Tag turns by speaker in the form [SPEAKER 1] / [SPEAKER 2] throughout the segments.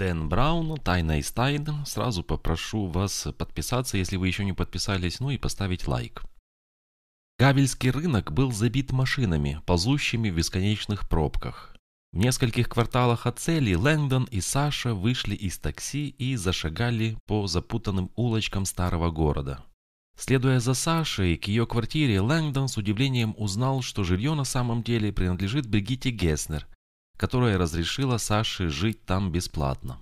[SPEAKER 1] Дэн Браун, Тайна из тайн. Сразу попрошу вас подписаться, если вы еще не подписались, ну и поставить лайк. Гавельский рынок был забит машинами, ползущими в бесконечных пробках. В нескольких кварталах от цели Лэнгдон и Саша вышли из такси и зашагали по запутанным улочкам старого города. Следуя за Сашей к ее квартире, Лэнгдон с удивлением узнал, что жилье на самом деле принадлежит Бригитте Геснер, которая разрешила Саше жить там бесплатно.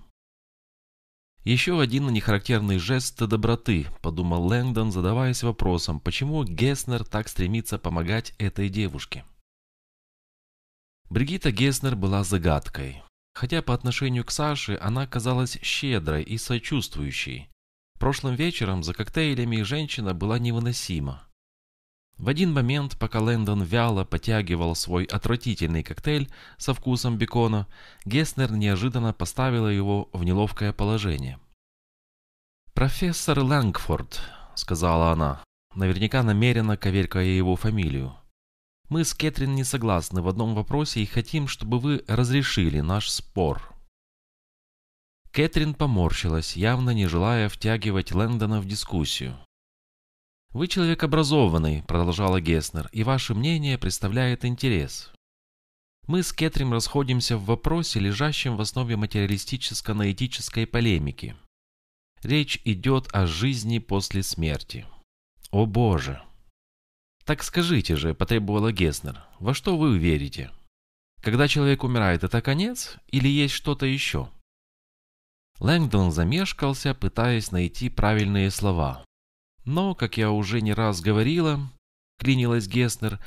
[SPEAKER 1] Еще один нехарактерный жест доброты, подумал Лэнгдон, задаваясь вопросом, почему Геснер так стремится помогать этой девушке. Бригитта Геснер была загадкой. Хотя по отношению к Саше она казалась щедрой и сочувствующей, Прошлым вечером за коктейлями женщина была невыносима. В один момент, пока Лэндон вяло потягивал свой отвратительный коктейль со вкусом бекона, Геснер неожиданно поставила его в неловкое положение. «Профессор Лэнгфорд», — сказала она, наверняка намеренно коверкая его фамилию. «Мы с Кэтрин не согласны в одном вопросе и хотим, чтобы вы разрешили наш спор». Кэтрин поморщилась, явно не желая втягивать Лэндона в дискуссию. «Вы человек образованный», — продолжала Геснер, — «и ваше мнение представляет интерес. Мы с Кэтрин расходимся в вопросе, лежащем в основе материалистическо-наэтической полемики. Речь идет о жизни после смерти. О боже! Так скажите же, потребовала Геснер, во что вы верите? Когда человек умирает, это конец или есть что-то еще? Лэнгдон замешкался, пытаясь найти правильные слова. Но, как я уже не раз говорила, клинилась Геснер,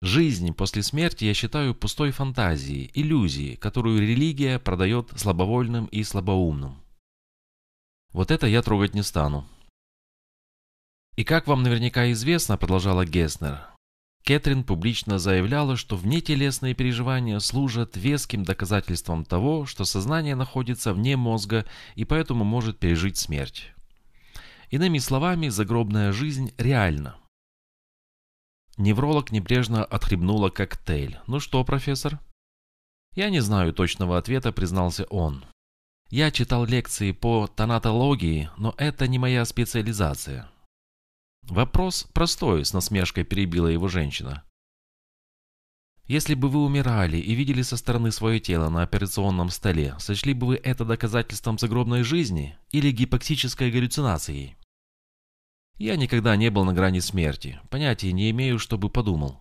[SPEAKER 1] жизнь после смерти я считаю пустой фантазией, иллюзией, которую религия продает слабовольным и слабоумным. Вот это я трогать не стану. И как вам наверняка известно, продолжала Геснер, Кэтрин публично заявляла, что внетелесные переживания служат веским доказательством того, что сознание находится вне мозга и поэтому может пережить смерть. Иными словами, загробная жизнь реальна. Невролог небрежно отхлебнула коктейль. «Ну что, профессор?» «Я не знаю точного ответа», — признался он. «Я читал лекции по тонатологии, но это не моя специализация. Вопрос простой, с насмешкой перебила его женщина. Если бы вы умирали и видели со стороны свое тело на операционном столе, сочли бы вы это доказательством загробной жизни или гипоксической галлюцинацией? Я никогда не был на грани смерти, понятия не имею, что бы подумал.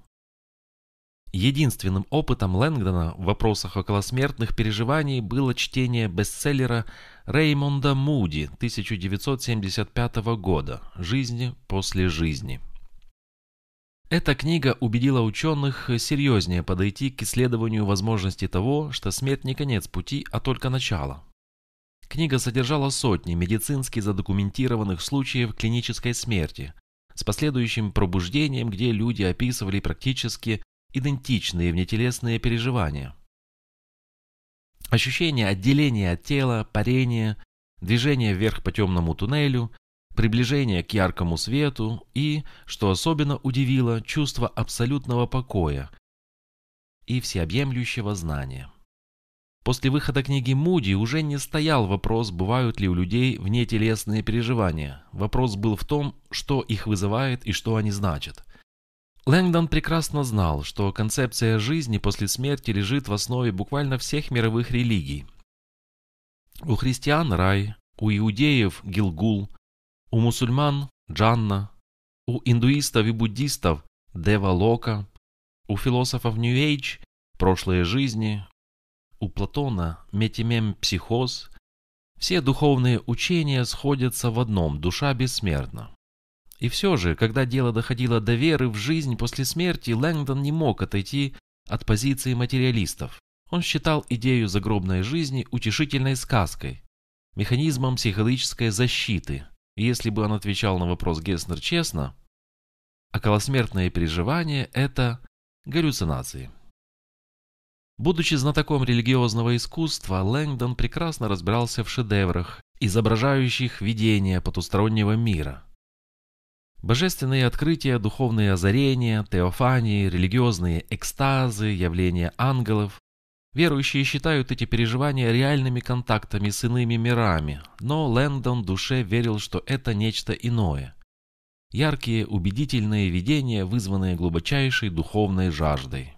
[SPEAKER 1] Единственным опытом Лэнгдона в вопросах околосмертных переживаний было чтение бестселлера Реймонда Муди 1975 года «Жизнь после жизни». Эта книга убедила ученых серьезнее подойти к исследованию возможности того, что смерть не конец пути, а только начало. Книга содержала сотни медицински задокументированных случаев клинической смерти, с последующим пробуждением, где люди описывали практически идентичные внетелесные переживания. Ощущение отделения от тела, парения, движение вверх по темному туннелю, приближение к яркому свету и, что особенно удивило, чувство абсолютного покоя и всеобъемлющего знания. После выхода книги Муди уже не стоял вопрос, бывают ли у людей внетелесные переживания. Вопрос был в том, что их вызывает и что они значат. Лэнгдон прекрасно знал, что концепция жизни после смерти лежит в основе буквально всех мировых религий. У христиан – рай, у иудеев – Гилгул, у мусульман – Джанна, у индуистов и буддистов – Дева Лока, у философов Age – прошлые жизни, у Платона – метимем психоз. Все духовные учения сходятся в одном – душа бессмертна. И все же, когда дело доходило до веры в жизнь после смерти, Лэнгдон не мог отойти от позиции материалистов. Он считал идею загробной жизни утешительной сказкой, механизмом психологической защиты. И если бы он отвечал на вопрос Геснер честно, околосмертные переживания – это галлюцинации. Будучи знатоком религиозного искусства, Лэнгдон прекрасно разбирался в шедеврах, изображающих видения потустороннего мира – Божественные открытия, духовные озарения, теофании, религиозные экстазы, явления ангелов Верующие считают эти переживания реальными контактами с иными мирами, но Лэндон душе верил, что это нечто иное. Яркие, убедительные видения, вызванные глубочайшей духовной жаждой.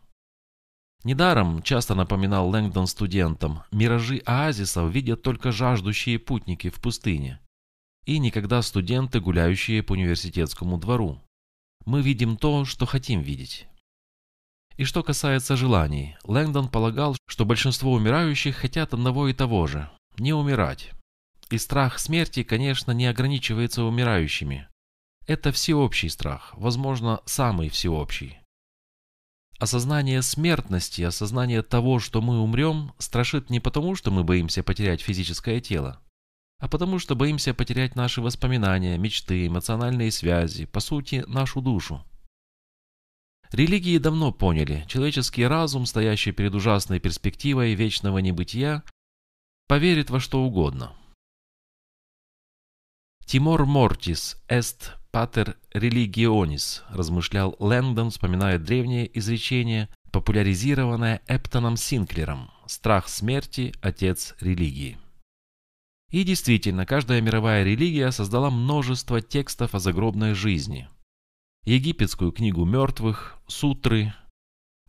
[SPEAKER 1] Недаром часто напоминал Лэнгдон студентам, миражи оазисов видят только жаждущие путники в пустыне. И никогда студенты, гуляющие по университетскому двору. Мы видим то, что хотим видеть. И что касается желаний, Лэнгдон полагал, что большинство умирающих хотят одного и того же – не умирать. И страх смерти, конечно, не ограничивается умирающими. Это всеобщий страх, возможно, самый всеобщий. Осознание смертности, осознание того, что мы умрем, страшит не потому, что мы боимся потерять физическое тело, а потому что боимся потерять наши воспоминания, мечты, эмоциональные связи, по сути, нашу душу. Религии давно поняли, человеческий разум, стоящий перед ужасной перспективой вечного небытия, поверит во что угодно. Тимор Мортис эст патер религионис, размышлял Лэнгдон, вспоминая древнее изречение, популяризированное Эптоном Синклером «Страх смерти – отец религии». И действительно, каждая мировая религия создала множество текстов о загробной жизни. Египетскую книгу мертвых, сутры,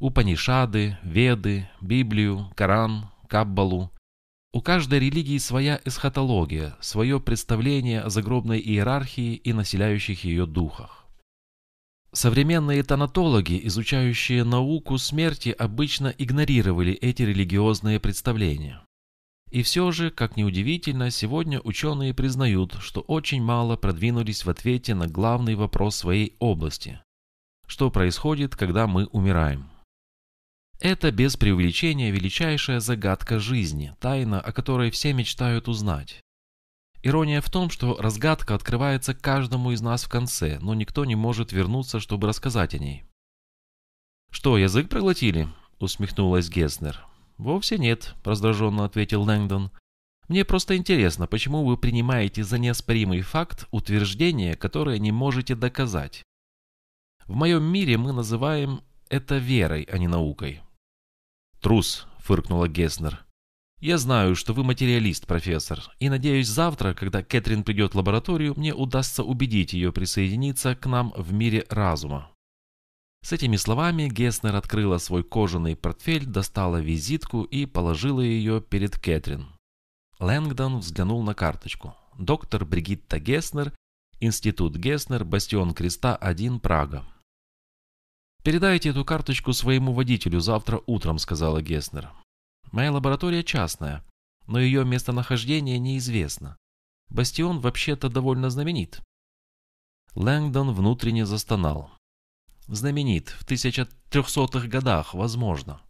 [SPEAKER 1] Упанишады, Веды, Библию, Коран, Каббалу, у каждой религии своя эсхатология, свое представление о загробной иерархии и населяющих ее духах. Современные тонатологи, изучающие науку смерти, обычно игнорировали эти религиозные представления. И все же, как ни удивительно, сегодня ученые признают, что очень мало продвинулись в ответе на главный вопрос своей области. Что происходит, когда мы умираем? Это без преувеличения величайшая загадка жизни, тайна, о которой все мечтают узнать. Ирония в том, что разгадка открывается каждому из нас в конце, но никто не может вернуться, чтобы рассказать о ней. «Что, язык проглотили?» – усмехнулась Геснер. «Вовсе нет», – раздраженно ответил Лэнгдон. «Мне просто интересно, почему вы принимаете за неоспоримый факт утверждение, которое не можете доказать. В моем мире мы называем это верой, а не наукой. «Трус», — фыркнула Геснер. «Я знаю, что вы материалист, профессор, и надеюсь, завтра, когда Кэтрин придет в лабораторию, мне удастся убедить ее присоединиться к нам в мире разума». С этими словами Геснер открыла свой кожаный портфель, достала визитку и положила ее перед Кэтрин. Лэнгдон взглянул на карточку. Доктор Бригитта Геснер, Институт Геснер, Бастион Креста 1, Прага. «Передайте эту карточку своему водителю завтра утром», — сказала Геснер. «Моя лаборатория частная, но ее местонахождение неизвестно. Бастион вообще-то довольно знаменит». Лэнгдон внутренне застонал. «Знаменит. В 1300-х годах, возможно».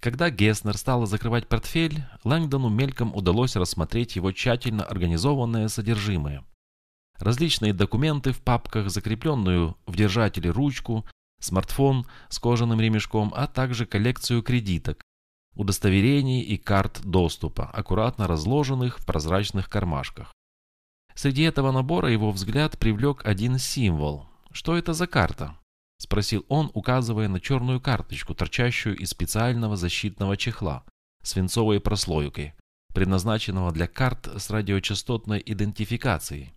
[SPEAKER 1] Когда Геснер стала закрывать портфель, Лэнгдону мельком удалось рассмотреть его тщательно организованное содержимое. Различные документы в папках, закрепленную в держателе ручку, смартфон с кожаным ремешком, а также коллекцию кредиток, удостоверений и карт доступа, аккуратно разложенных в прозрачных кармашках. Среди этого набора его взгляд привлек один символ. «Что это за карта?» – спросил он, указывая на черную карточку, торчащую из специального защитного чехла, свинцовой прослойкой, предназначенного для карт с радиочастотной идентификацией.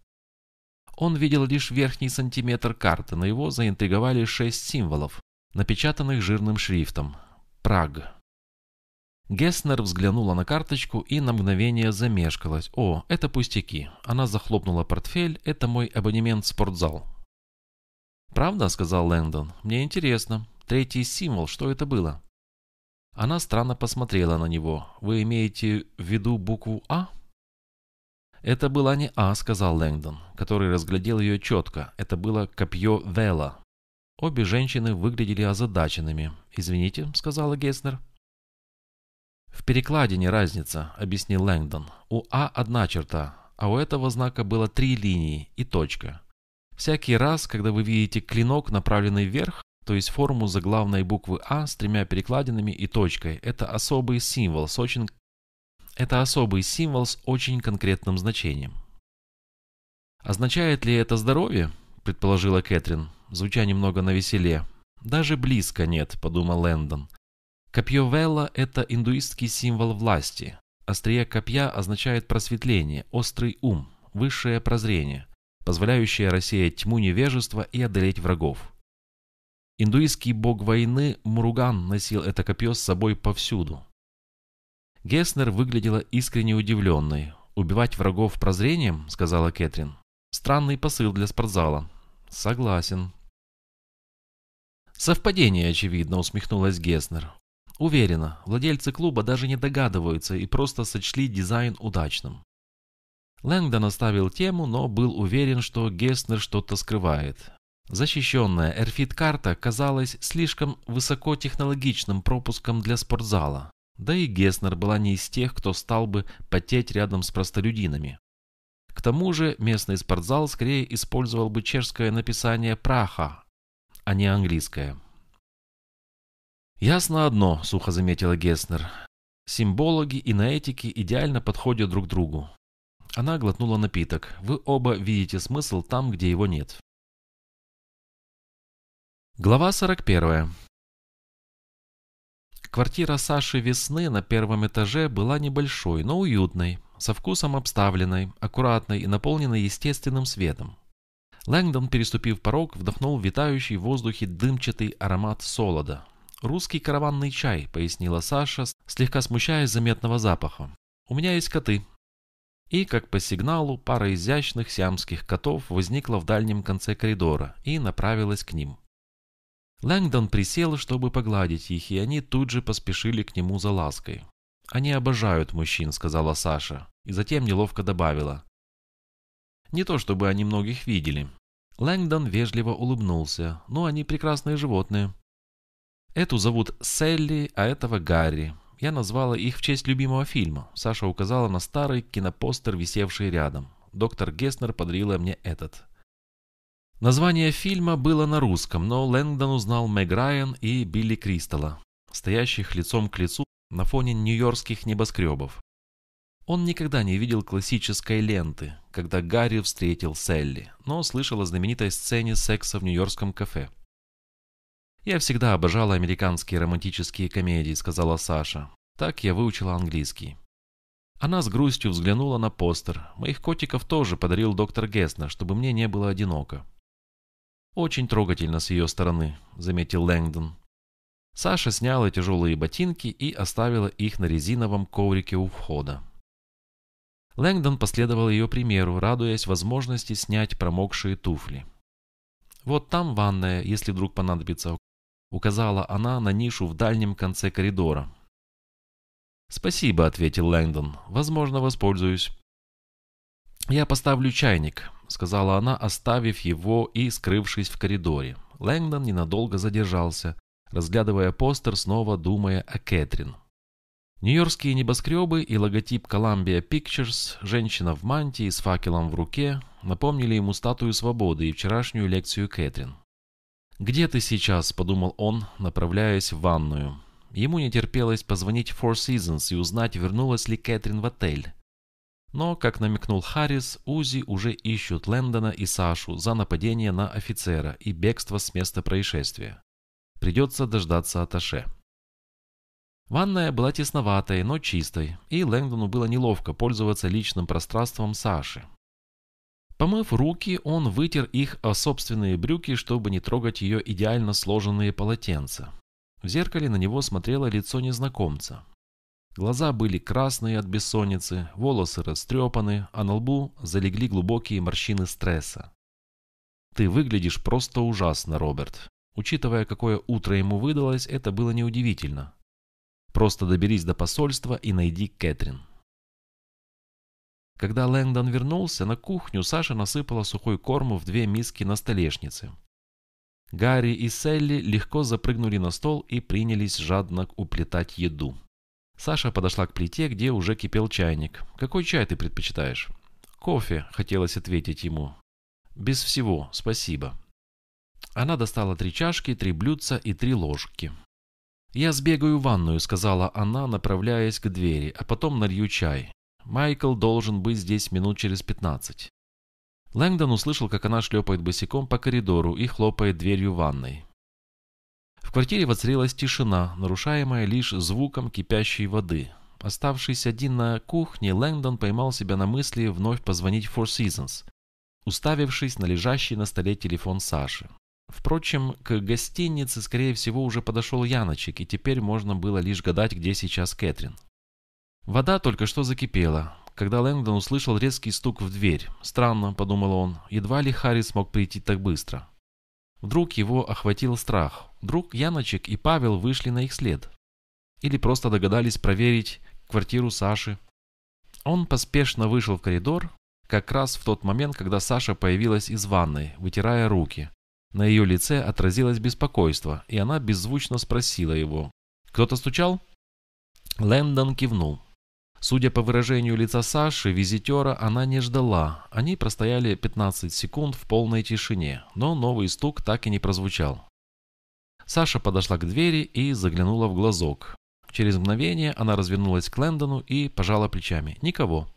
[SPEAKER 1] Он видел лишь верхний сантиметр карты, но его заинтриговали шесть символов, напечатанных жирным шрифтом. Праг. Геснер взглянула на карточку и на мгновение замешкалась. «О, это пустяки». Она захлопнула портфель. «Это мой абонемент в спортзал». «Правда?» — сказал Лэндон. «Мне интересно. Третий символ, что это было?» Она странно посмотрела на него. «Вы имеете в виду букву «А»?» «Это была не А», — сказал Лэнгдон, который разглядел ее четко. Это было копье Вела. Обе женщины выглядели озадаченными. «Извините», — сказала Геснер. «В перекладине разница», — объяснил Лэнгдон. «У А одна черта, а у этого знака было три линии и точка. Всякий раз, когда вы видите клинок, направленный вверх, то есть форму заглавной буквы А с тремя перекладинами и точкой, это особый символ с очень это особый символ с очень конкретным значением. «Означает ли это здоровье?» – предположила Кэтрин, звуча немного навеселе. «Даже близко нет», – подумал Лэндон. Копье Велла – это индуистский символ власти. Острие копья означает просветление, острый ум, высшее прозрение, позволяющее рассеять тьму невежества и одолеть врагов. Индуистский бог войны Муруган носил это копье с собой повсюду. Геснер выглядела искренне удивленной. «Убивать врагов прозрением?» – сказала Кэтрин. «Странный посыл для спортзала». «Согласен». «Совпадение, очевидно», – усмехнулась Геснер. «Уверена, владельцы клуба даже не догадываются и просто сочли дизайн удачным». Лэнгдон оставил тему, но был уверен, что Геснер что-то скрывает. Защищенная Эрфит-карта казалась слишком высокотехнологичным пропуском для спортзала. Да и Геснер была не из тех, кто стал бы потеть рядом с простолюдинами. К тому же местный спортзал скорее использовал бы чешское написание «праха», а не английское. «Ясно одно», — сухо заметила Геснер. «Символоги и наэтики идеально подходят друг другу». Она глотнула напиток. «Вы оба видите смысл там, где его нет». Глава 41. Квартира Саши Весны на первом этаже была небольшой, но уютной, со вкусом обставленной, аккуратной и наполненной естественным светом. Лэнгдон, переступив порог, вдохнул витающий в воздухе дымчатый аромат солода. «Русский караванный чай», — пояснила Саша, слегка смущаясь заметного запаха. «У меня есть коты». И, как по сигналу, пара изящных сиамских котов возникла в дальнем конце коридора и направилась к ним. Лэнгдон присел, чтобы погладить их, и они тут же поспешили к нему за лаской. «Они обожают мужчин», — сказала Саша, и затем неловко добавила. «Не то чтобы они многих видели». Лэнгдон вежливо улыбнулся. «Ну, они прекрасные животные». «Эту зовут Селли, а этого Гарри. Я назвала их в честь любимого фильма». Саша указала на старый кинопостер, висевший рядом. Доктор Геснер подарила мне этот. Название фильма было на русском, но Лэнгдон узнал Мэг Райан и Билли Кристалла, стоящих лицом к лицу на фоне нью-йоркских небоскребов. Он никогда не видел классической ленты, когда Гарри встретил Селли, но слышал о знаменитой сцене секса в нью-йоркском кафе. «Я всегда обожала американские романтические комедии», — сказала Саша. «Так я выучила английский». Она с грустью взглянула на постер. «Моих котиков тоже подарил доктор Геснер, чтобы мне не было одиноко». «Очень трогательно с ее стороны», — заметил Лэнгдон. Саша сняла тяжелые ботинки и оставила их на резиновом коврике у входа. Лэнгдон последовал ее примеру, радуясь возможности снять промокшие туфли. «Вот там ванная, если вдруг понадобится», — указала она на нишу в дальнем конце коридора. «Спасибо», — ответил Лэнгдон. «Возможно, воспользуюсь». «Я поставлю чайник», — сказала она, оставив его и скрывшись в коридоре. Лэнгдон ненадолго задержался, разглядывая постер, снова думая о Кэтрин. Нью-Йоркские небоскребы и логотип Columbia Pictures, женщина в мантии с факелом в руке, напомнили ему статую свободы и вчерашнюю лекцию Кэтрин. «Где ты сейчас?» – подумал он, направляясь в ванную. Ему не терпелось позвонить Four Seasons и узнать, вернулась ли Кэтрин в отель. Но, как намекнул Харрис, Узи уже ищут Лэндона и Сашу за нападение на офицера и бегство с места происшествия. Придется дождаться Аташе. Ванная была тесноватой, но чистой, и Лэнгдону было неловко пользоваться личным пространством Саши. Помыв руки, он вытер их о собственные брюки, чтобы не трогать ее идеально сложенные полотенца. В зеркале на него смотрело лицо незнакомца. Глаза были красные от бессонницы, волосы растрепаны, а на лбу залегли глубокие морщины стресса. «Ты выглядишь просто ужасно, Роберт». Учитывая, какое утро ему выдалось, это было неудивительно. Просто доберись до посольства и найди Кэтрин. Когда Лэнгдон вернулся на кухню, Саша насыпала сухой корм в две миски на столешнице. Гарри и Селли легко запрыгнули на стол и принялись жадно уплетать еду. Саша подошла к плите, где уже кипел чайник. «Какой чай ты предпочитаешь?» «Кофе», — хотелось ответить ему. «Без всего, спасибо». Она достала три чашки, три блюдца и три ложки. «Я сбегаю в ванную», — сказала она, направляясь к двери, «а потом налью чай. Майкл должен быть здесь минут через пятнадцать». Лэнгдон услышал, как она шлепает босиком по коридору и хлопает дверью ванной. В квартире воцарилась тишина, нарушаемая лишь звуком кипящей воды. Оставшись один на кухне, Лэнгдон поймал себя на мысли вновь позвонить Four Seasons, уставившись на лежащий на столе телефон Саши. Впрочем, к гостинице, скорее всего, уже подошел Яночек, и теперь можно было лишь гадать, где сейчас Кэтрин. Вода только что закипела, когда Лэнгдон услышал резкий стук в дверь. Странно, подумал он, едва ли Харри смог прийти так быстро. Вдруг его охватил страх. Вдруг Яночек и Павел вышли на их след. Или просто догадались проверить квартиру Саши. Он поспешно вышел в коридор, как раз в тот момент, когда Саша появилась из ванной, вытирая руки. На ее лице отразилось беспокойство, и она беззвучно спросила его. «Кто-то стучал?» Лэндон кивнул. Судя по выражению лица Саши, визитера она не ждала. Они простояли 15 секунд в полной тишине, но новый стук так и не прозвучал. Саша подошла к двери и заглянула в глазок. Через мгновение она развернулась к Лэндону и пожала плечами. Никого.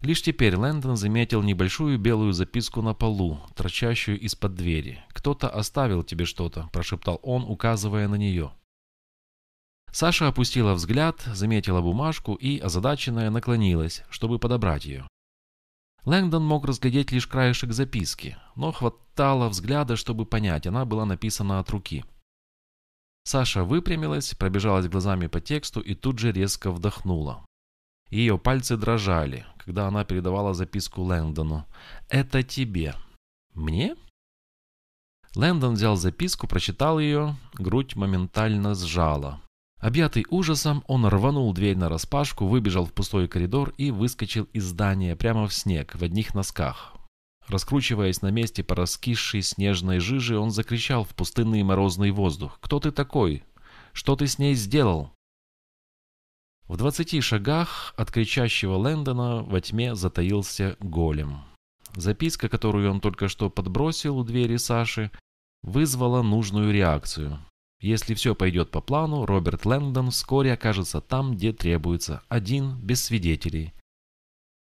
[SPEAKER 1] Лишь теперь Лэндон заметил небольшую белую записку на полу, торчащую из-под двери. «Кто-то оставил тебе что-то», – прошептал он, указывая на нее. Саша опустила взгляд, заметила бумажку и, озадаченная, наклонилась, чтобы подобрать ее. Лэнгдон мог разглядеть лишь краешек записки, но хватало взгляда, чтобы понять, она была написана от руки. Саша выпрямилась, пробежалась глазами по тексту и тут же резко вдохнула. Ее пальцы дрожали, когда она передавала записку Лэнгдону. «Это тебе». «Мне?» Лэндон взял записку, прочитал ее, грудь моментально сжала. Объятый ужасом, он рванул дверь на распашку, выбежал в пустой коридор и выскочил из здания прямо в снег, в одних носках. Раскручиваясь на месте по раскисшей снежной жиже, он закричал в пустынный морозный воздух. «Кто ты такой? Что ты с ней сделал?» В двадцати шагах от кричащего Лэндона во тьме затаился голем. Записка, которую он только что подбросил у двери Саши, вызвала нужную реакцию. Если все пойдет по плану, Роберт Лэндон вскоре окажется там, где требуется, один, без свидетелей.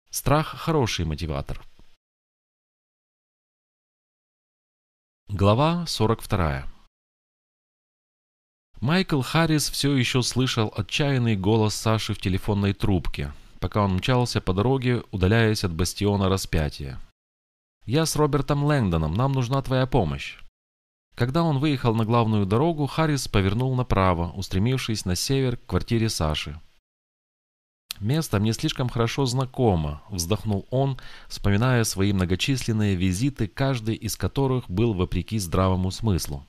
[SPEAKER 1] Страх – хороший мотиватор. Глава 42 Майкл Харрис все еще слышал отчаянный голос Саши в телефонной трубке, пока он мчался по дороге, удаляясь от бастиона распятия. «Я с Робертом Лэндоном, нам нужна твоя помощь». Когда он выехал на главную дорогу, Харрис повернул направо, устремившись на север к квартире Саши. «Место мне слишком хорошо знакомо», – вздохнул он, вспоминая свои многочисленные визиты, каждый из которых был вопреки здравому смыслу.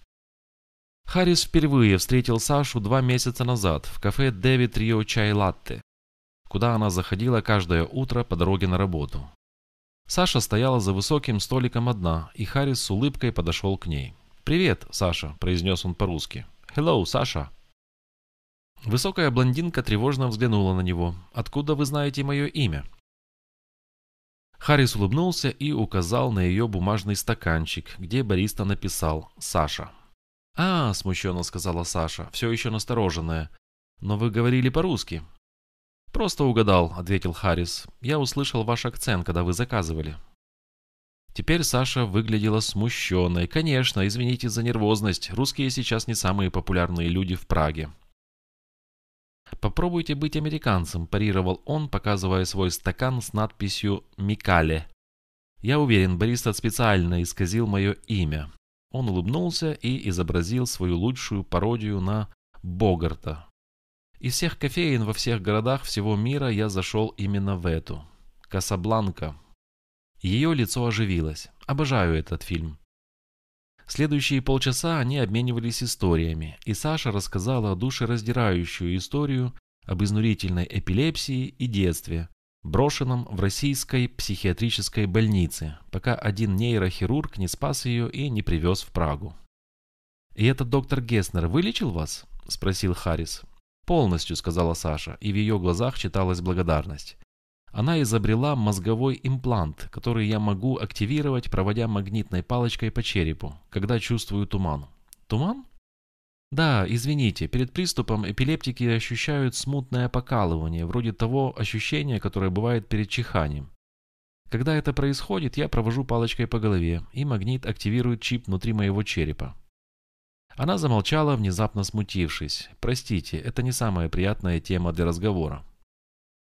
[SPEAKER 1] Харрис впервые встретил Сашу два месяца назад в кафе «Дэвид Рио Чай Латте», куда она заходила каждое утро по дороге на работу. Саша стояла за высоким столиком одна, и Харрис с улыбкой подошел к ней. «Привет, Саша», – произнес он по-русски. «Hello, Саша». Высокая блондинка тревожно взглянула на него. «Откуда вы знаете мое имя?» Харрис улыбнулся и указал на ее бумажный стаканчик, где бариста написал «Саша». «А, — смущенно сказала Саша, все еще настороженная. Но вы говорили по-русски». «Просто угадал», — ответил Харрис. «Я услышал ваш акцент, когда вы заказывали». Теперь Саша выглядела смущенной. Конечно, извините за нервозность. Русские сейчас не самые популярные люди в Праге. «Попробуйте быть американцем», – парировал он, показывая свой стакан с надписью «Микале». «Я уверен, бариста специально исказил мое имя». Он улыбнулся и изобразил свою лучшую пародию на Богарта. Из всех кофеин во всех городах всего мира я зашел именно в эту. Касабланка, ее лицо оживилось. Обожаю этот фильм. Следующие полчаса они обменивались историями, и Саша рассказала душераздирающую историю об изнурительной эпилепсии и детстве, брошенном в российской психиатрической больнице, пока один нейрохирург не спас ее и не привез в Прагу. «И этот доктор Геснер вылечил вас?» – спросил Харрис. «Полностью», – сказала Саша, и в ее глазах читалась благодарность. Она изобрела мозговой имплант, который я могу активировать, проводя магнитной палочкой по черепу, когда чувствую туман. Туман? Да, извините, перед приступом эпилептики ощущают смутное покалывание, вроде того ощущения, которое бывает перед чиханием. Когда это происходит, я провожу палочкой по голове, и магнит активирует чип внутри моего черепа. Она замолчала, внезапно смутившись. «Простите, это не самая приятная тема для разговора».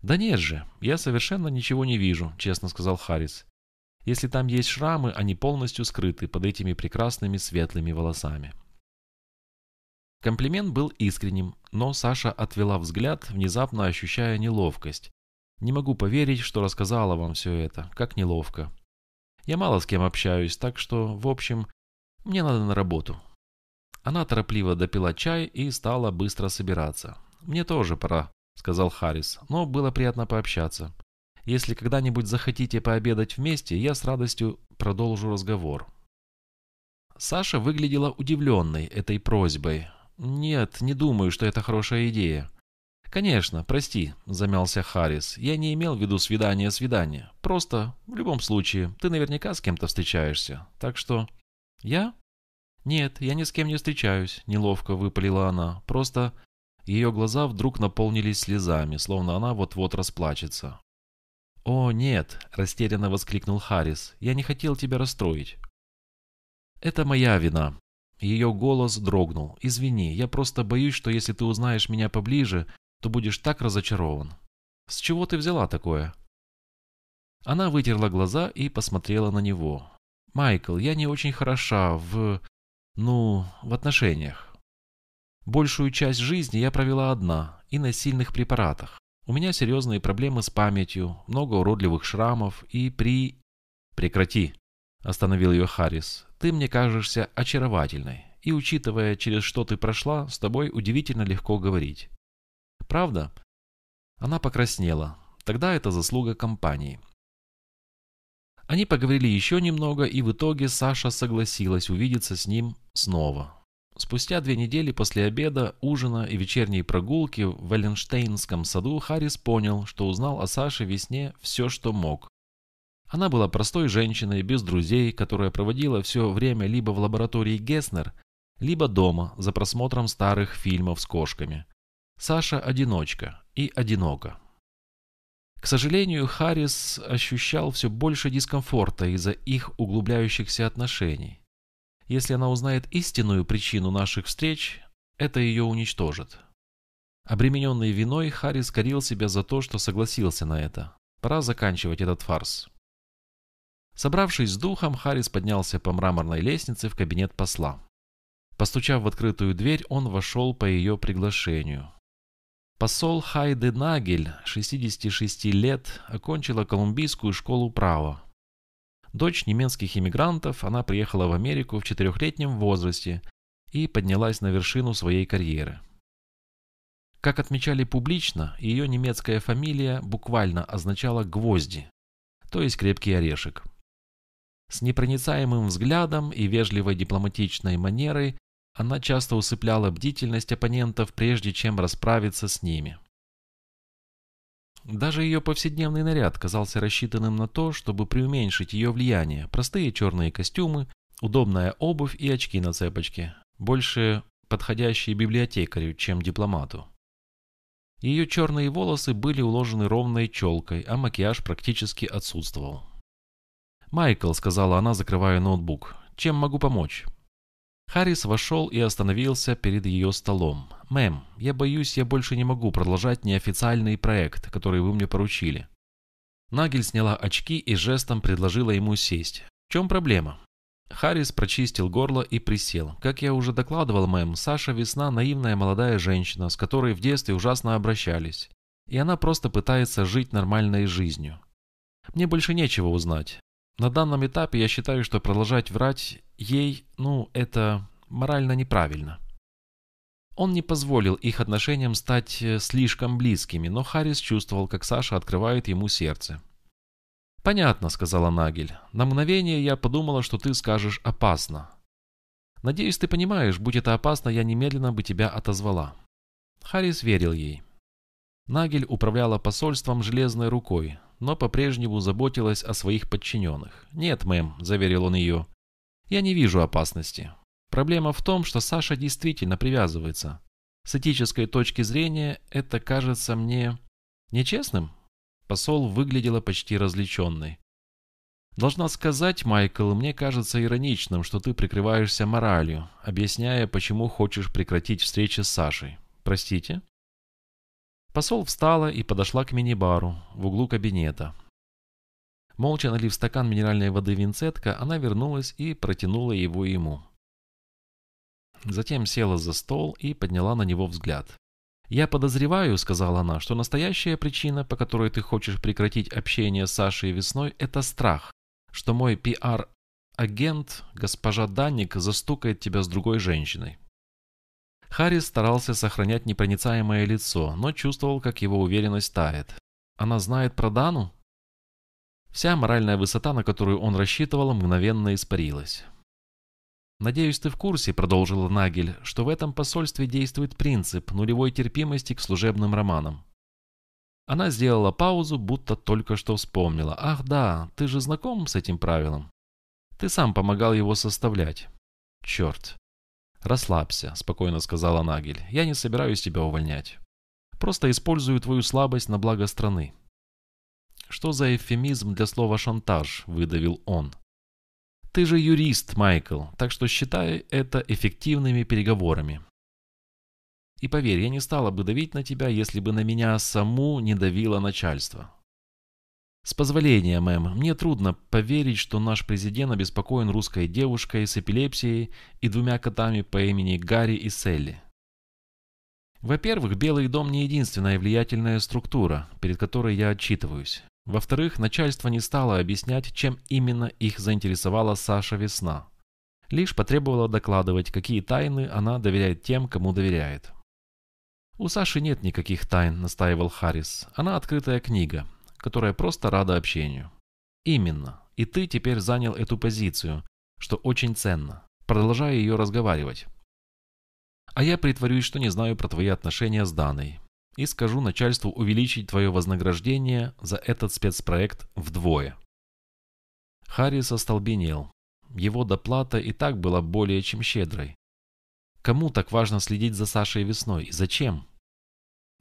[SPEAKER 1] «Да нет же, я совершенно ничего не вижу», — честно сказал Харрис. «Если там есть шрамы, они полностью скрыты под этими прекрасными светлыми волосами». Комплимент был искренним, но Саша отвела взгляд, внезапно ощущая неловкость. «Не могу поверить, что рассказала вам все это. Как неловко. Я мало с кем общаюсь, так что, в общем, мне надо на работу». Она торопливо допила чай и стала быстро собираться. «Мне тоже пора», — сказал Харрис, — «но было приятно пообщаться. Если когда-нибудь захотите пообедать вместе, я с радостью продолжу разговор». Саша выглядела удивленной этой просьбой. «Нет, не думаю, что это хорошая идея». «Конечно, прости», — замялся Харрис. «Я не имел в виду свидание-свидание. Просто, в любом случае, ты наверняка с кем-то встречаешься. Так что...» «Я? «Нет, я ни с кем не встречаюсь», — неловко выпалила она. «Просто...» Ее глаза вдруг наполнились слезами, словно она вот-вот расплачется. «О, нет!» – растерянно воскликнул Харрис. «Я не хотел тебя расстроить». «Это моя вина». Ее голос дрогнул. «Извини, я просто боюсь, что если ты узнаешь меня поближе, то будешь так разочарован». «С чего ты взяла такое?» Она вытерла глаза и посмотрела на него. «Майкл, я не очень хороша в... Ну, в отношениях. Большую часть жизни я провела одна и на сильных препаратах. У меня серьезные проблемы с памятью, много уродливых шрамов и при... Прекрати, остановил ее Харрис. Ты мне кажешься очаровательной. И учитывая, через что ты прошла, с тобой удивительно легко говорить. Правда? Она покраснела. Тогда это заслуга компании. Они поговорили еще немного, и в итоге Саша согласилась увидеться с ним снова. Спустя две недели после обеда, ужина и вечерней прогулки в Валенштейнском саду Харрис понял, что узнал о Саше весне все, что мог. Она была простой женщиной, без друзей, которая проводила все время либо в лаборатории Геснер, либо дома за просмотром старых фильмов с кошками. Саша – одиночка и одинока. К сожалению, Харрис ощущал все больше дискомфорта из-за их углубляющихся отношений. Если она узнает истинную причину наших встреч, это ее уничтожит. Обремененный виной, Харрис корил себя за то, что согласился на это. Пора заканчивать этот фарс. Собравшись с духом, Харрис поднялся по мраморной лестнице в кабинет посла. Постучав в открытую дверь, он вошел по ее приглашению. Посол Хайде Нагель, 66 лет, окончила Колумбийскую школу права. Дочь немецких иммигрантов, она приехала в Америку в четырехлетнем возрасте и поднялась на вершину своей карьеры. Как отмечали публично, ее немецкая фамилия буквально означала «гвозди», то есть крепкий орешек. С непроницаемым взглядом и вежливой дипломатичной манерой она часто усыпляла бдительность оппонентов, прежде чем расправиться с ними. Даже ее повседневный наряд казался рассчитанным на то, чтобы преуменьшить ее влияние. Простые черные костюмы, удобная обувь и очки на цепочке, больше подходящие библиотекарю, чем дипломату. Ее черные волосы были уложены ровной челкой, а макияж практически отсутствовал. «Майкл», — сказала она, закрывая ноутбук, — «чем могу помочь?» Харрис вошел и остановился перед ее столом. «Мэм, я боюсь, я больше не могу продолжать неофициальный проект, который вы мне поручили». Нагель сняла очки и жестом предложила ему сесть. «В чем проблема?» Харрис прочистил горло и присел. «Как я уже докладывал, мэм, Саша Весна – наивная молодая женщина, с которой в детстве ужасно обращались. И она просто пытается жить нормальной жизнью. Мне больше нечего узнать. На данном этапе я считаю, что продолжать врать ей, ну, это морально неправильно. Он не позволил их отношениям стать э, слишком близкими, но Харрис чувствовал, как Саша открывает ему сердце. «Понятно», — сказала Нагель. «На мгновение я подумала, что ты скажешь «опасно». Надеюсь, ты понимаешь, будь это опасно, я немедленно бы тебя отозвала». Харрис верил ей. Нагель управляла посольством железной рукой, но по-прежнему заботилась о своих подчиненных. «Нет, мэм», – заверил он ее, – «я не вижу опасности. Проблема в том, что Саша действительно привязывается. С этической точки зрения это кажется мне нечестным». Посол выглядела почти развлеченной. Должна сказать, Майкл, мне кажется ироничным, что ты прикрываешься моралью, объясняя, почему хочешь прекратить встречи с Сашей. Простите? Посол встала и подошла к мини-бару в углу кабинета. Молча налив стакан минеральной воды винцетка, она вернулась и протянула его ему. Затем села за стол и подняла на него взгляд. «Я подозреваю», — сказала она, — «что настоящая причина, по которой ты хочешь прекратить общение с Сашей весной, это страх что мой пиар-агент, госпожа Данник, застукает тебя с другой женщиной. Харрис старался сохранять непроницаемое лицо, но чувствовал, как его уверенность тает. Она знает про Дану? Вся моральная высота, на которую он рассчитывал, мгновенно испарилась. «Надеюсь, ты в курсе», — продолжила Нагель, «что в этом посольстве действует принцип нулевой терпимости к служебным романам. Она сделала паузу, будто только что вспомнила. «Ах да, ты же знаком с этим правилом? Ты сам помогал его составлять». «Черт». «Расслабься», — спокойно сказала Нагель. «Я не собираюсь тебя увольнять. Просто использую твою слабость на благо страны». «Что за эвфемизм для слова «шантаж»?» — выдавил он. «Ты же юрист, Майкл, так что считай это эффективными переговорами. И поверь, я не стала бы давить на тебя, если бы на меня саму не давило начальство. С позволения, мэм, мне трудно поверить, что наш президент обеспокоен русской девушкой с эпилепсией и двумя котами по имени Гарри и Селли. Во-первых, Белый дом не единственная влиятельная структура, перед которой я отчитываюсь. Во-вторых, начальство не стало объяснять, чем именно их заинтересовала Саша Весна. Лишь потребовало докладывать, какие тайны она доверяет тем, кому доверяет. «У Саши нет никаких тайн», — настаивал Харрис. «Она открытая книга, которая просто рада общению». «Именно. И ты теперь занял эту позицию, что очень ценно, продолжая ее разговаривать. А я притворюсь, что не знаю про твои отношения с Даной, и скажу начальству увеличить твое вознаграждение за этот спецпроект вдвое». Харрис остолбенел. Его доплата и так была более чем щедрой. Кому так важно следить за Сашей весной и зачем?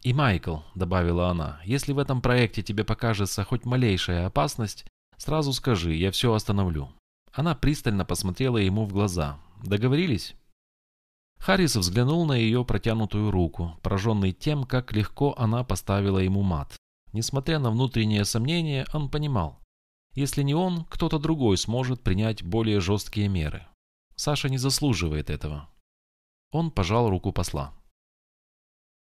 [SPEAKER 1] «И, Майкл», — добавила она, — «если в этом проекте тебе покажется хоть малейшая опасность, сразу скажи, я все остановлю». Она пристально посмотрела ему в глаза. «Договорились?» Харрис взглянул на ее протянутую руку, пораженный тем, как легко она поставила ему мат. Несмотря на внутреннее сомнение, он понимал. Если не он, кто-то другой сможет принять более жесткие меры. Саша не заслуживает этого. Он пожал руку посла.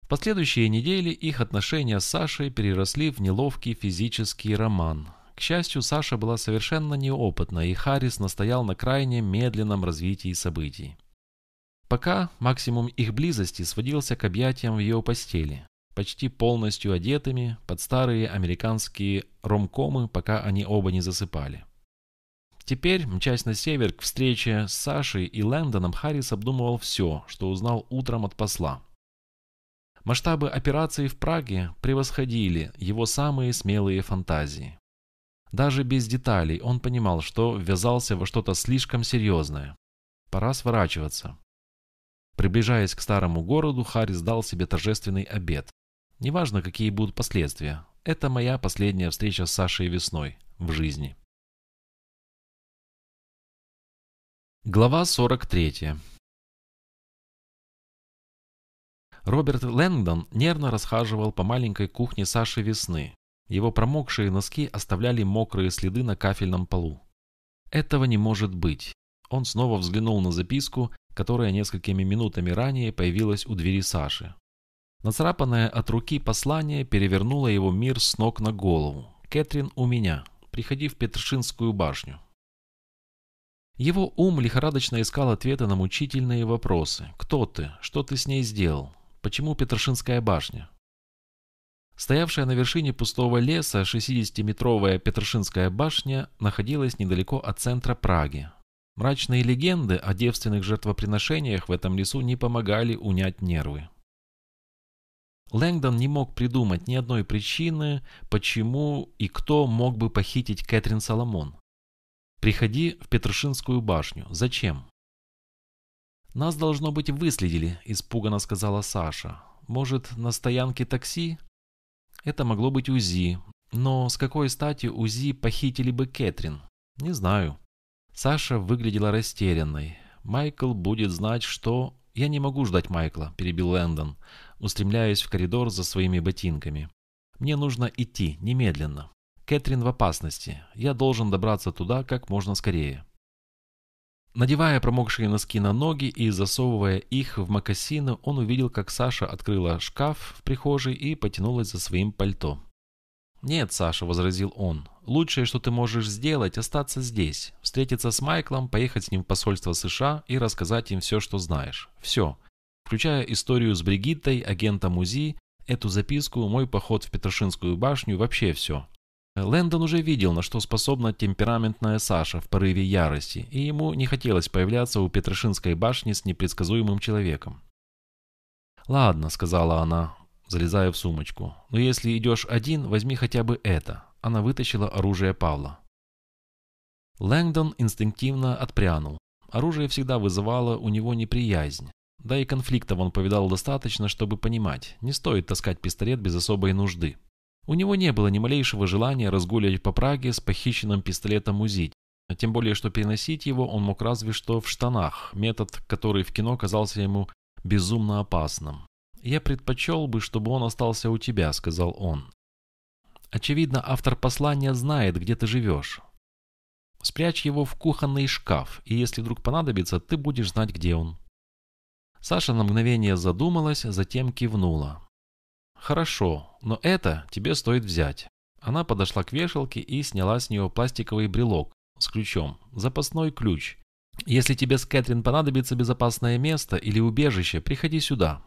[SPEAKER 1] В последующие недели их отношения с Сашей переросли в неловкий физический роман. К счастью, Саша была совершенно неопытна, и Харрис настоял на крайне медленном развитии событий. Пока максимум их близости сводился к объятиям в ее постели, почти полностью одетыми под старые американские ромкомы, пока они оба не засыпали. Теперь, мчась на север к встрече с Сашей и Лэндоном, Харрис обдумывал все, что узнал утром от посла. Масштабы операции в Праге превосходили его самые смелые фантазии. Даже без деталей он понимал, что ввязался во что-то слишком серьезное. Пора сворачиваться. Приближаясь к старому городу, Харрис дал себе торжественный обед. Неважно, какие будут последствия. Это моя последняя встреча с Сашей весной в жизни. Глава 43 Роберт Лэнгдон нервно расхаживал по маленькой кухне Саши Весны. Его промокшие носки оставляли мокрые следы на кафельном полу. Этого не может быть. Он снова взглянул на записку, которая несколькими минутами ранее появилась у двери Саши. Нацарапанное от руки послание перевернуло его мир с ног на голову. «Кэтрин у меня. Приходи в Петршинскую башню». Его ум лихорадочно искал ответы на мучительные вопросы. «Кто ты? Что ты с ней сделал? Почему Петрошинская башня? Стоявшая на вершине пустого леса 60-метровая Петрошинская башня находилась недалеко от центра Праги. Мрачные легенды о девственных жертвоприношениях в этом лесу не помогали унять нервы. Лэнгдон не мог придумать ни одной причины, почему и кто мог бы похитить Кэтрин Соломон. «Приходи в Петрошинскую башню. Зачем?» «Нас, должно быть, выследили», – испуганно сказала Саша. «Может, на стоянке такси?» Это могло быть УЗИ, но с какой стати УЗИ похитили бы Кэтрин? Не знаю. Саша выглядела растерянной. Майкл будет знать, что... «Я не могу ждать Майкла», – перебил Лэндон, устремляясь в коридор за своими ботинками. «Мне нужно идти, немедленно. Кэтрин в опасности. Я должен добраться туда как можно скорее». Надевая промокшие носки на ноги и засовывая их в мокасины, он увидел, как Саша открыла шкаф в прихожей и потянулась за своим пальто. «Нет, Саша», — возразил он, — «лучшее, что ты можешь сделать, остаться здесь, встретиться с Майклом, поехать с ним в посольство США и рассказать им все, что знаешь. Все. Включая историю с Бригиттой, агентом УЗИ, эту записку, мой поход в Петрошинскую башню, вообще все. Лэндон уже видел, на что способна темпераментная Саша в порыве ярости, и ему не хотелось появляться у Петрошинской башни с непредсказуемым человеком. «Ладно», — сказала она, залезая в сумочку, — «но если идешь один, возьми хотя бы это». Она вытащила оружие Павла. Лэнгдон инстинктивно отпрянул. Оружие всегда вызывало у него неприязнь. Да и конфликтов он повидал достаточно, чтобы понимать, не стоит таскать пистолет без особой нужды. У него не было ни малейшего желания разгуливать по Праге с похищенным пистолетом УЗИ, тем более, что переносить его он мог разве что в штанах, метод, который в кино казался ему безумно опасным. «Я предпочел бы, чтобы он остался у тебя», — сказал он. «Очевидно, автор послания знает, где ты живешь. Спрячь его в кухонный шкаф, и если вдруг понадобится, ты будешь знать, где он». Саша на мгновение задумалась, затем кивнула. «Хорошо, но это тебе стоит взять». Она подошла к вешалке и сняла с нее пластиковый брелок с ключом, запасной ключ. «Если тебе с Кэтрин понадобится безопасное место или убежище, приходи сюда».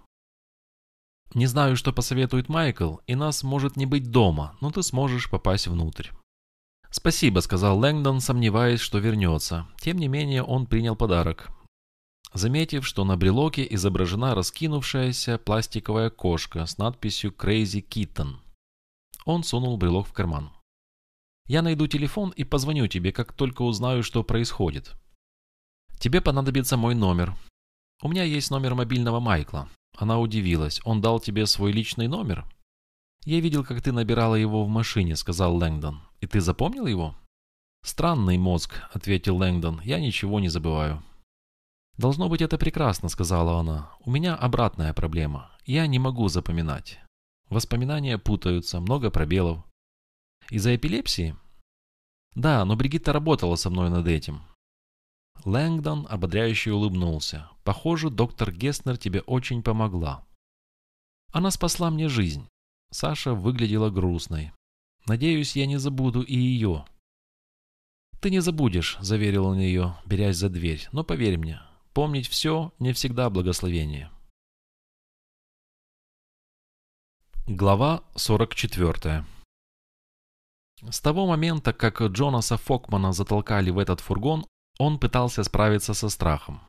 [SPEAKER 1] «Не знаю, что посоветует Майкл, и нас может не быть дома, но ты сможешь попасть внутрь». «Спасибо», — сказал Лэнгдон, сомневаясь, что вернется. Тем не менее, он принял подарок. Заметив, что на брелоке изображена раскинувшаяся пластиковая кошка с надписью «Crazy Kitten», он сунул брелок в карман. «Я найду телефон и позвоню тебе, как только узнаю, что происходит. Тебе понадобится мой номер. У меня есть номер мобильного Майкла». Она удивилась. «Он дал тебе свой личный номер?» «Я видел, как ты набирала его в машине», — сказал Лэнгдон. «И ты запомнил его?» «Странный мозг», — ответил Лэнгдон. «Я ничего не забываю». «Должно быть, это прекрасно», — сказала она. «У меня обратная проблема. Я не могу запоминать. Воспоминания путаются, много пробелов». «Из-за эпилепсии?» «Да, но Бригитта работала со мной над этим». Лэнгдон ободряюще улыбнулся. «Похоже, доктор Геснер тебе очень помогла». «Она спасла мне жизнь». Саша выглядела грустной. «Надеюсь, я не забуду и ее». «Ты не забудешь», — заверил он ее, берясь за дверь. «Но поверь мне, Помнить все не всегда благословение. Глава 44 С того момента, как Джонаса Фокмана затолкали в этот фургон, он пытался справиться со страхом.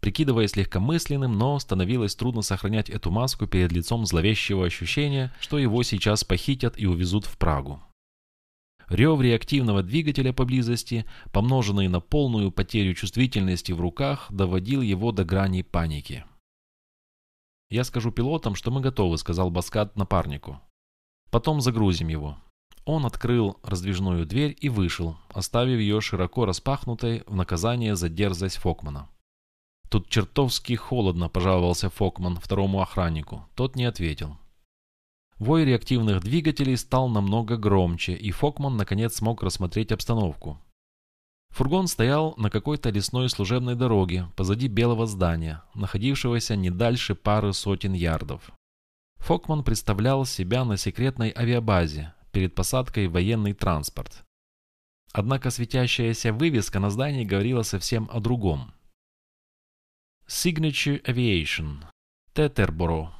[SPEAKER 1] Прикидываясь легкомысленным, но становилось трудно сохранять эту маску перед лицом зловещего ощущения, что его сейчас похитят и увезут в Прагу. Рев реактивного двигателя поблизости, помноженный на полную потерю чувствительности в руках, доводил его до грани паники. «Я скажу пилотам, что мы готовы», — сказал Баскат напарнику. «Потом загрузим его». Он открыл раздвижную дверь и вышел, оставив ее широко распахнутой в наказание за дерзость Фокмана. «Тут чертовски холодно», — пожаловался Фокман второму охраннику. Тот не ответил. Вой реактивных двигателей стал намного громче, и Фокман наконец смог рассмотреть обстановку. Фургон стоял на какой-то лесной служебной дороге позади белого здания, находившегося не дальше пары сотен ярдов. Фокман представлял себя на секретной авиабазе, перед посадкой военный транспорт. Однако светящаяся вывеска на здании говорила совсем о другом. Signature Aviation, Тетерборо,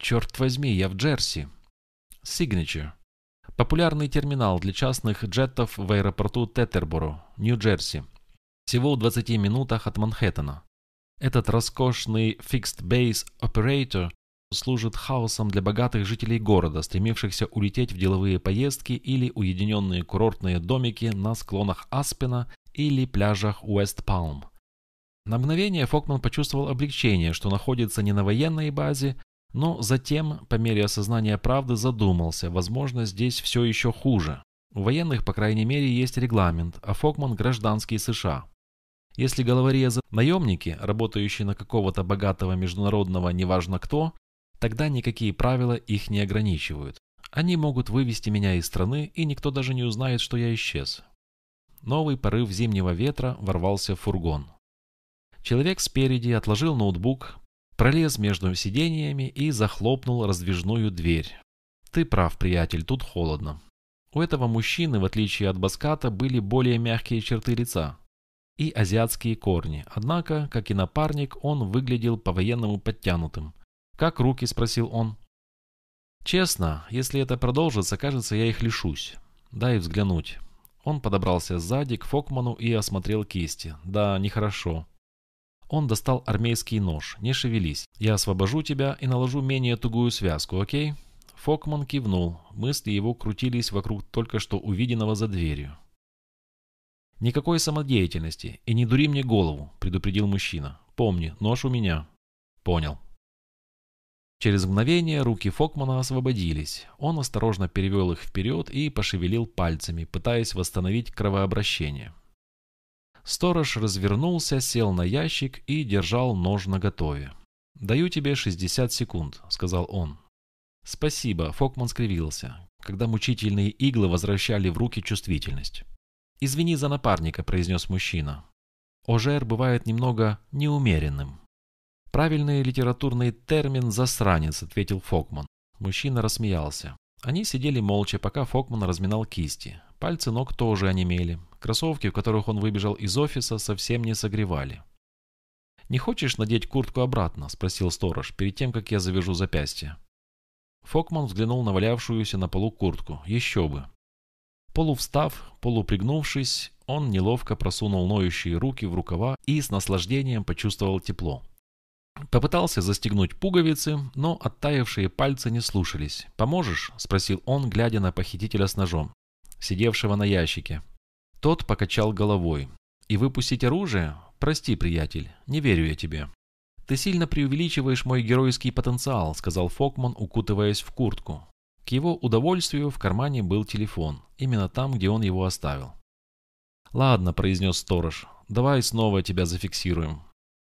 [SPEAKER 1] Черт возьми, я в Джерси. Signature. Популярный терминал для частных джетов в аэропорту Тетерборо, Нью-Джерси. Всего в 20 минутах от Манхэттена. Этот роскошный Fixed Base Operator служит хаосом для богатых жителей города, стремившихся улететь в деловые поездки или уединенные курортные домики на склонах Аспена или пляжах Уэст-Палм. На мгновение Фокман почувствовал облегчение, что находится не на военной базе, но затем, по мере осознания правды, задумался, возможно, здесь все еще хуже. У военных, по крайней мере, есть регламент, а Фокман – гражданский США. Если головорезы – наемники, работающие на какого-то богатого международного неважно кто, тогда никакие правила их не ограничивают. Они могут вывести меня из страны, и никто даже не узнает, что я исчез. Новый порыв зимнего ветра ворвался в фургон. Человек спереди отложил ноутбук, пролез между сидениями и захлопнул раздвижную дверь. Ты прав, приятель, тут холодно. У этого мужчины, в отличие от Баската, были более мягкие черты лица и азиатские корни, однако, как и напарник, он выглядел по-военному подтянутым. «Как руки?» – спросил он. «Честно, если это продолжится, кажется, я их лишусь. Дай взглянуть». Он подобрался сзади к Фокману и осмотрел кисти. «Да, нехорошо». Он достал армейский нож. «Не шевелись. Я освобожу тебя и наложу менее тугую связку, окей?» Фокман кивнул. Мысли его крутились вокруг только что увиденного за дверью. «Никакой самодеятельности и не дури мне голову», — предупредил мужчина. «Помни, нож у меня». «Понял». Через мгновение руки Фокмана освободились. Он осторожно перевел их вперед и пошевелил пальцами, пытаясь восстановить кровообращение. Сторож развернулся, сел на ящик и держал нож наготове. «Даю тебе 60 секунд», — сказал он. «Спасибо», — Фокман скривился, когда мучительные иглы возвращали в руки чувствительность. «Извини за напарника», — произнес мужчина. Ожер бывает немного неумеренным. «Правильный литературный термин «засранец», — ответил Фокман. Мужчина рассмеялся. Они сидели молча, пока Фокман разминал кисти. Пальцы ног тоже онемели. Кроссовки, в которых он выбежал из офиса, совсем не согревали. «Не хочешь надеть куртку обратно?» – спросил сторож, перед тем, как я завяжу запястье. Фокман взглянул на валявшуюся на полу куртку. Еще бы. Полувстав, полупригнувшись, он неловко просунул ноющие руки в рукава и с наслаждением почувствовал тепло. Попытался застегнуть пуговицы, но оттаившие пальцы не слушались. «Поможешь?» – спросил он, глядя на похитителя с ножом, сидевшего на ящике. Тот покачал головой. «И выпустить оружие? Прости, приятель, не верю я тебе». «Ты сильно преувеличиваешь мой геройский потенциал», — сказал Фокман, укутываясь в куртку. К его удовольствию в кармане был телефон, именно там, где он его оставил. «Ладно», — произнес сторож, — «давай снова тебя зафиксируем.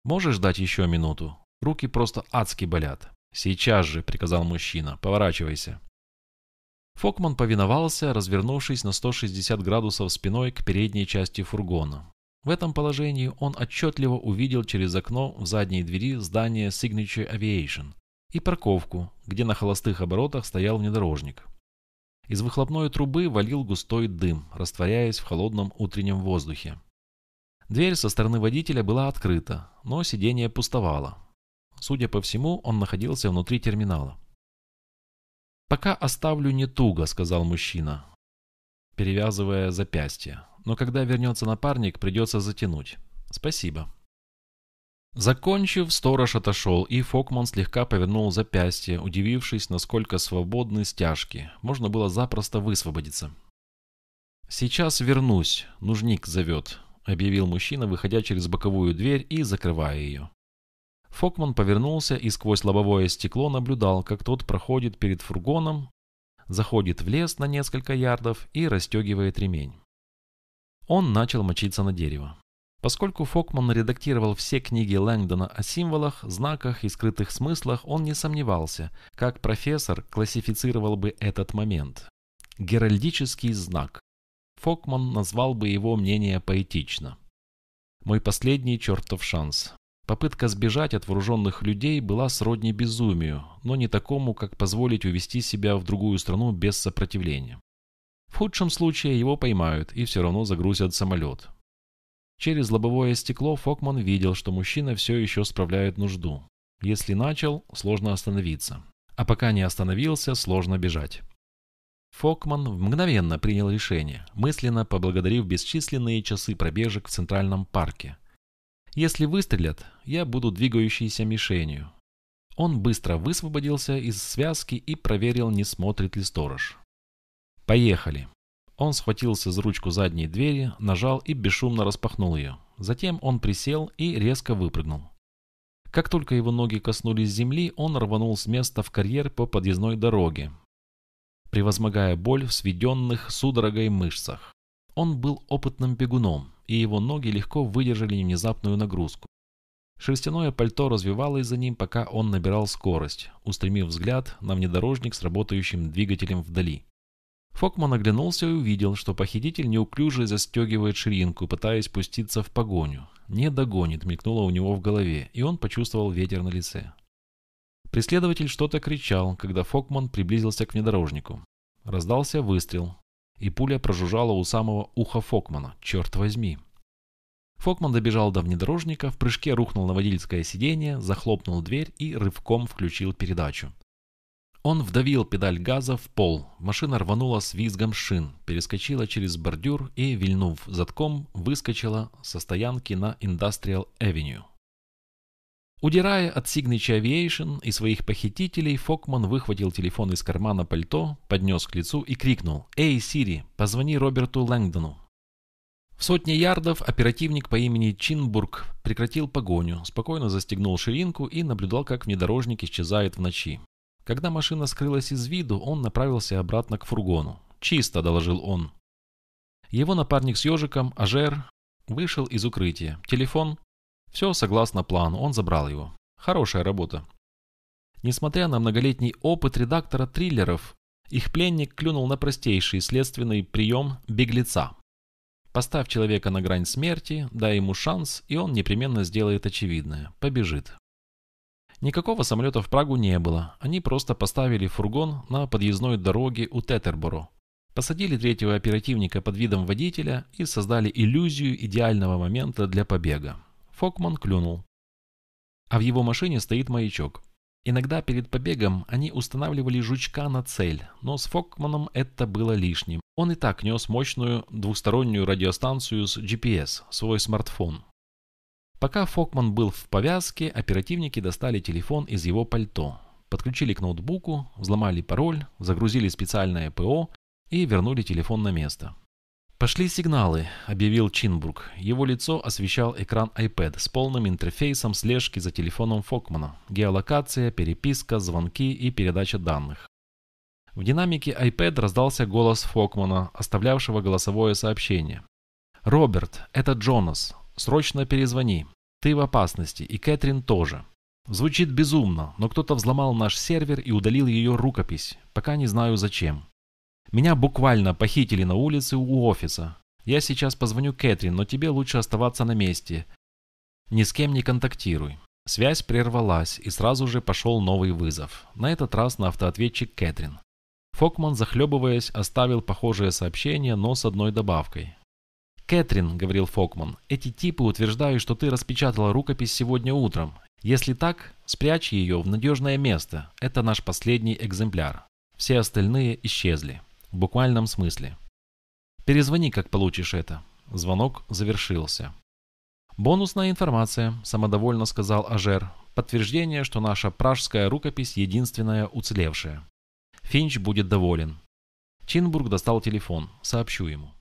[SPEAKER 1] Можешь дать еще минуту? Руки просто адски болят». «Сейчас же», — приказал мужчина, — «поворачивайся». Фокман повиновался, развернувшись на 160 градусов спиной к передней части фургона. В этом положении он отчетливо увидел через окно в задней двери здание Signature Aviation и парковку, где на холостых оборотах стоял внедорожник. Из выхлопной трубы валил густой дым, растворяясь в холодном утреннем воздухе. Дверь со стороны водителя была открыта, но сиденье пустовало. Судя по всему, он находился внутри терминала. «Пока оставлю не туго», — сказал мужчина, перевязывая запястье но когда вернется напарник, придется затянуть. Спасибо. Закончив, сторож отошел, и Фокман слегка повернул запястье, удивившись, насколько свободны стяжки. Можно было запросто высвободиться. «Сейчас вернусь, нужник зовет», — объявил мужчина, выходя через боковую дверь и закрывая ее. Фокман повернулся и сквозь лобовое стекло наблюдал, как тот проходит перед фургоном, заходит в лес на несколько ярдов и расстегивает ремень. Он начал мочиться на дерево. Поскольку Фокман редактировал все книги Лэнгдона о символах, знаках и скрытых смыслах, он не сомневался, как профессор классифицировал бы этот момент. Геральдический знак. Фокман назвал бы его мнение поэтично. Мой последний чертов шанс. Попытка сбежать от вооруженных людей была сродни безумию, но не такому, как позволить увести себя в другую страну без сопротивления. В худшем случае его поймают и все равно загрузят самолет. Через лобовое стекло Фокман видел, что мужчина все еще справляет нужду. Если начал, сложно остановиться. А пока не остановился, сложно бежать. Фокман мгновенно принял решение, мысленно поблагодарив бесчисленные часы пробежек в Центральном парке. «Если выстрелят, я буду двигающейся мишенью». Он быстро высвободился из связки и проверил, не смотрит ли сторож. «Поехали!» Он схватился за ручку задней двери, нажал и бесшумно распахнул ее. Затем он присел и резко выпрыгнул. Как только его ноги коснулись земли, он рванул с места в карьер по подъездной дороге. Превозмогая боль в сведенных судорогой мышцах. Он был опытным бегуном, и его ноги легко выдержали внезапную нагрузку. Шерстяное пальто развивалось за ним, пока он набирал скорость, устремив взгляд на внедорожник с работающим двигателем вдали. Фокман оглянулся и увидел, что похититель неуклюже застегивает ширинку, пытаясь пуститься в погоню. «Не догонит», мелькнуло у него в голове, и он почувствовал ветер на лице. Преследователь что-то кричал, когда Фокман приблизился к внедорожнику. Раздался выстрел, и пуля прожужжала у самого уха Фокмана. «Черт возьми!» Фокман добежал до внедорожника, в прыжке рухнул на водительское сиденье, захлопнул дверь и рывком включил передачу. Он вдавил педаль газа в пол, машина рванула с визгом шин, перескочила через бордюр и, вильнув задком, выскочила со стоянки на Industrial Avenue. Удирая от Signature Aviation и своих похитителей, Фокман выхватил телефон из кармана пальто, поднес к лицу и крикнул «Эй, Сири, позвони Роберту Лэнгдону». В сотне ярдов оперативник по имени Чинбург прекратил погоню, спокойно застегнул ширинку и наблюдал, как внедорожник исчезает в ночи. Когда машина скрылась из виду, он направился обратно к фургону. «Чисто», — доложил он. Его напарник с ежиком, Ажер, вышел из укрытия. Телефон? Все согласно плану, он забрал его. Хорошая работа. Несмотря на многолетний опыт редактора триллеров, их пленник клюнул на простейший следственный прием беглеца. Поставь человека на грань смерти, дай ему шанс, и он непременно сделает очевидное – побежит. Никакого самолета в Прагу не было, они просто поставили фургон на подъездной дороге у Тетерборо. Посадили третьего оперативника под видом водителя и создали иллюзию идеального момента для побега. Фокман клюнул. А в его машине стоит маячок. Иногда перед побегом они устанавливали жучка на цель, но с Фокманом это было лишним. Он и так нес мощную двухстороннюю радиостанцию с GPS, свой смартфон. Пока Фокман был в повязке, оперативники достали телефон из его пальто, подключили к ноутбуку, взломали пароль, загрузили специальное ПО и вернули телефон на место. «Пошли сигналы», — объявил Чинбург. Его лицо освещал экран iPad с полным интерфейсом слежки за телефоном Фокмана, геолокация, переписка, звонки и передача данных. В динамике iPad раздался голос Фокмана, оставлявшего голосовое сообщение. «Роберт, это Джонас. Срочно перезвони. Ты в опасности, и Кэтрин тоже. Звучит безумно, но кто-то взломал наш сервер и удалил ее рукопись. Пока не знаю зачем. Меня буквально похитили на улице у офиса. Я сейчас позвоню Кэтрин, но тебе лучше оставаться на месте. Ни с кем не контактируй. Связь прервалась, и сразу же пошел новый вызов. На этот раз на автоответчик Кэтрин. Фокман, захлебываясь, оставил похожее сообщение, но с одной добавкой. «Кэтрин», — говорил Фокман, — «эти типы утверждают, что ты распечатала рукопись сегодня утром. Если так, спрячь ее в надежное место. Это наш последний экземпляр. Все остальные исчезли». В буквальном смысле. Перезвони, как получишь это. Звонок завершился. «Бонусная информация», – самодовольно сказал Ажер. «Подтверждение, что наша пражская рукопись единственная уцелевшая. Финч будет доволен». Чинбург достал телефон. «Сообщу ему».